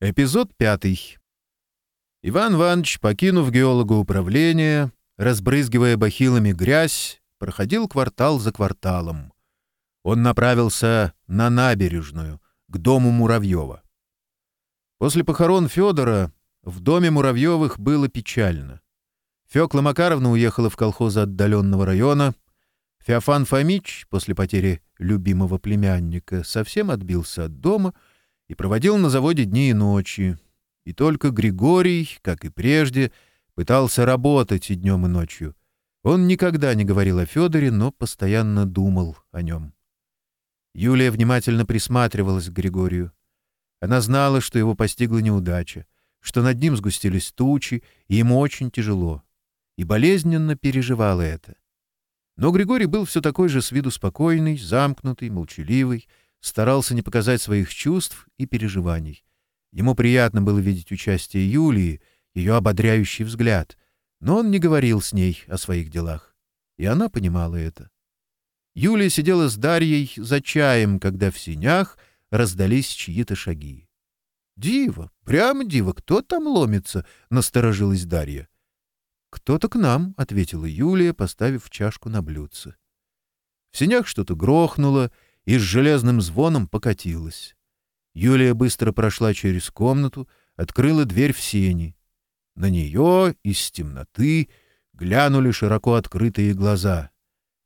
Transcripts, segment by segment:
Эпизод пятый. Иван Иванович, покинув геолога управления, разбрызгивая бахилами грязь, проходил квартал за кварталом. Он направился на набережную, к дому Муравьева. После похорон Федора в доме Муравьевых было печально. Фёкла Макаровна уехала в колхоз отдаленного района. Феофан Фомич после потери любимого племянника совсем отбился от дома — и проводил на заводе дни и ночи. И только Григорий, как и прежде, пытался работать и днем, и ночью. Он никогда не говорил о Федоре, но постоянно думал о нем. Юлия внимательно присматривалась к Григорию. Она знала, что его постигла неудача, что над ним сгустились тучи, и ему очень тяжело. И болезненно переживала это. Но Григорий был все такой же с виду спокойный, замкнутый, молчаливый, старался не показать своих чувств и переживаний. Ему приятно было видеть участие Юлии, ее ободряющий взгляд, но он не говорил с ней о своих делах, и она понимала это. Юлия сидела с Дарьей за чаем, когда в синях раздались чьи-то шаги. «Диво! Прямо диво! Кто там ломится?» — насторожилась Дарья. «Кто-то к нам», — ответила Юлия, поставив чашку на блюдце. В синях что-то грохнуло — и с железным звоном покатилась. Юлия быстро прошла через комнату, открыла дверь в сени. На нее из темноты глянули широко открытые глаза.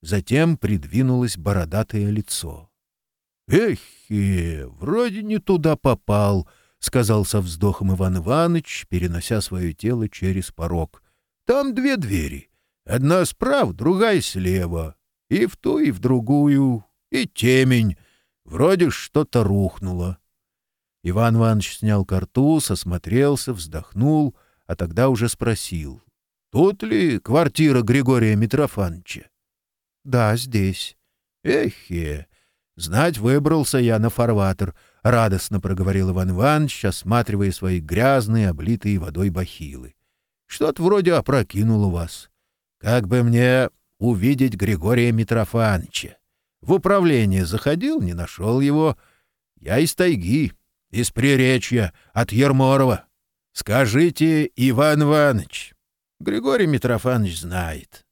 Затем придвинулось бородатое лицо. — Эхе, вроде не туда попал, — сказал со вздохом Иван Иванович, перенося свое тело через порог. — Там две двери. Одна справа, другая слева. И в ту, и в другую. и темень. Вроде что-то рухнуло. Иван Иванович снял картуз, осмотрелся, вздохнул, а тогда уже спросил. «Тут ли квартира Григория Митрофановича?» «Да, здесь». «Эхе! Знать, выбрался я на фарватер», — радостно проговорил Иван Иванович, осматривая свои грязные, облитые водой бахилы. «Что-то вроде опрокинуло вас. Как бы мне увидеть Григория Митрофановича?» В управление заходил, не нашел его. Я из тайги, из Приречья, от Ерморова. Скажите, Иван Иванович. Григорий Митрофанович знает.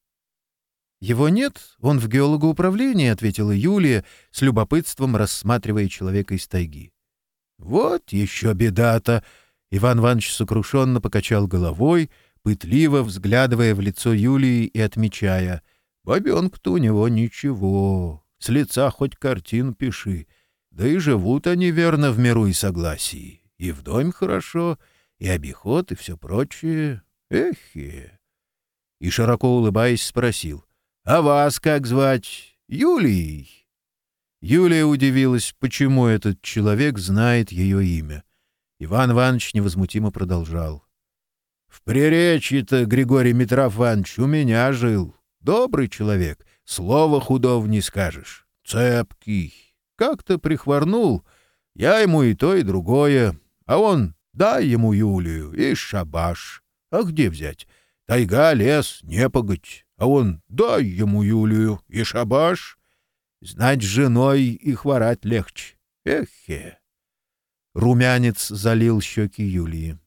«Его нет, он в геологоуправлении», — ответила Юлия, с любопытством рассматривая человека из тайги. «Вот еще беда-то!» — Иван Иванович сокрушенно покачал головой, пытливо взглядывая в лицо Юлии и отмечая. «Бабенка-то у него ничего» с лица хоть картин пиши. Да и живут они верно в миру и согласии. И в доме хорошо, и обиход, и все прочее. Эхе!» И, широко улыбаясь, спросил. «А вас как звать? Юлий?» Юлия удивилась, почему этот человек знает ее имя. Иван Иванович невозмутимо продолжал. — В Приречье-то Григорий Митрофанович у меня жил. Добрый человек. Слова худов не скажешь. Цепкий. Как-то прихворнул. Я ему и то, и другое. А он дай ему Юлию и шабаш. А где взять? Тайга, лес, непогодь. А он дай ему Юлию и шабаш. Знать женой и хворать легче. Эхе. Румянец залил щеки Юлии.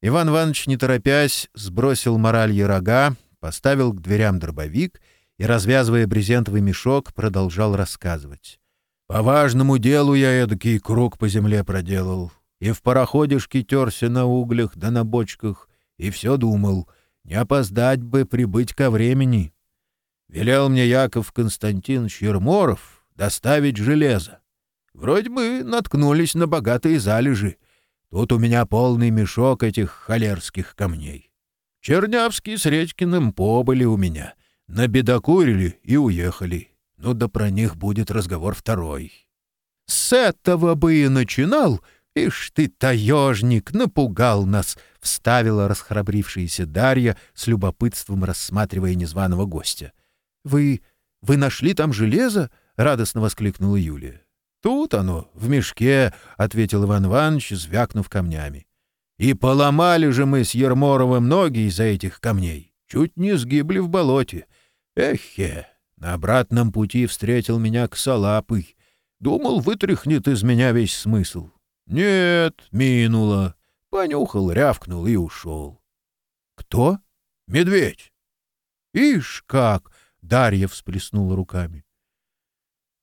Иван Иванович, не торопясь, сбросил мораль рога, поставил к дверям дробовик — и, развязывая брезентовый мешок, продолжал рассказывать. «По важному делу я эдакий круг по земле проделал, и в пароходишке терся на углях да на бочках, и все думал, не опоздать бы прибыть ко времени. Велел мне Яков Константинович Ерморов доставить железо. Вроде бы наткнулись на богатые залежи. Тут у меня полный мешок этих холерских камней. Чернявский с Редькиным побыли у меня — на бедокурили и уехали. Ну да про них будет разговор второй. С этого бы и начинал, ишь ты, таежник, напугал нас, вставила расхрабрившаяся Дарья с любопытством рассматривая незваного гостя. Вы вы нашли там железо? радостно воскликнула Юлия. Тут оно, в мешке, ответил Иван Иванович, звякнув камнями. И поломали же мы с Ерморовым ноги из-за этих камней. Чуть не сгибли в болоте. Эхе, на обратном пути встретил меня косолапый. Думал, вытряхнет из меня весь смысл. Нет, минуло. Понюхал, рявкнул и ушел. Кто? Медведь. Ишь как! Дарья всплеснула руками.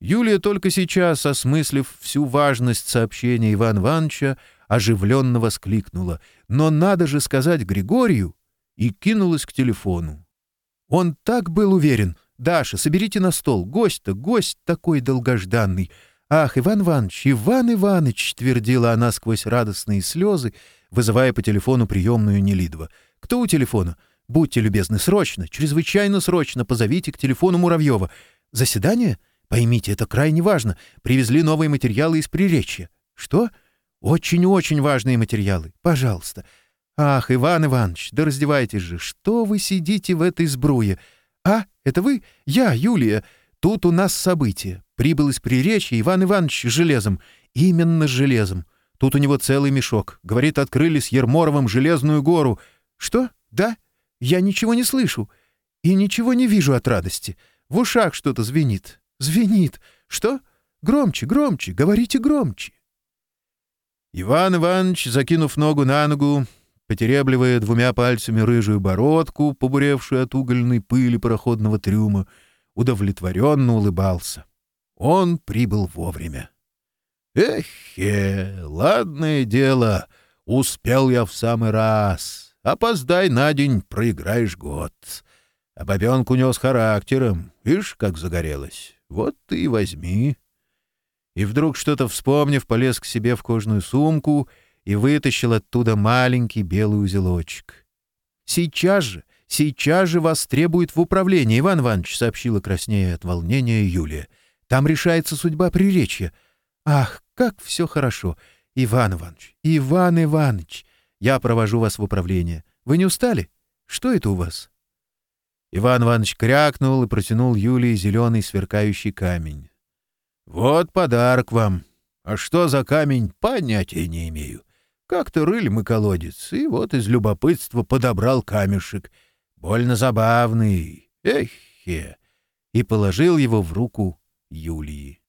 Юлия, только сейчас, осмыслив всю важность сообщения Ивана Ивановича, оживленно воскликнула. «Но надо же сказать Григорию!» и кинулась к телефону. Он так был уверен. «Даша, соберите на стол. Гость-то, гость такой долгожданный. Ах, Иван Иванович, Иван Иванович!» — твердила она сквозь радостные слезы, вызывая по телефону приемную Нелидова. «Кто у телефона? Будьте любезны, срочно, чрезвычайно срочно позовите к телефону Муравьева. Заседание? Поймите, это крайне важно. Привезли новые материалы из Приречья. Что? Очень-очень важные материалы. Пожалуйста. «Ах, Иван Иванович, да раздевайтесь же! Что вы сидите в этой сбруе? А, это вы? Я, Юлия. Тут у нас событие. Прибыл из Приречья Иван Иванович железом. Именно с железом. Тут у него целый мешок. Говорит, открыли с Ерморовым железную гору. Что? Да? Я ничего не слышу. И ничего не вижу от радости. В ушах что-то звенит. Звенит. Что? Громче, громче. Говорите громче». Иван Иванович, закинув ногу на ногу, потеребливая двумя пальцами рыжую бородку, побуревшую от угольной пыли пароходного трюма, удовлетворенно улыбался. Он прибыл вовремя. «Эхе, ладное дело, успел я в самый раз. Опоздай на день, проиграешь год. А бабенку нес характером, ишь, как загорелась. Вот ты и возьми». И вдруг, что-то вспомнив, полез к себе в кожную сумку — и вытащил оттуда маленький белый узелочек. «Сейчас же, сейчас же вас требуют в управление, Иван Иванович», — сообщила краснее от волнения Юлия. «Там решается судьба приречья. Ах, как все хорошо! Иван Иванович, Иван Иванович, я провожу вас в управление. Вы не устали? Что это у вас?» Иван Иванович крякнул и протянул Юлии зеленый сверкающий камень. «Вот подарок вам. А что за камень, понятия не имею. Как-то рыли мы колодец, и вот из любопытства подобрал камешек. Больно забавный. Эхе! И положил его в руку Юлии.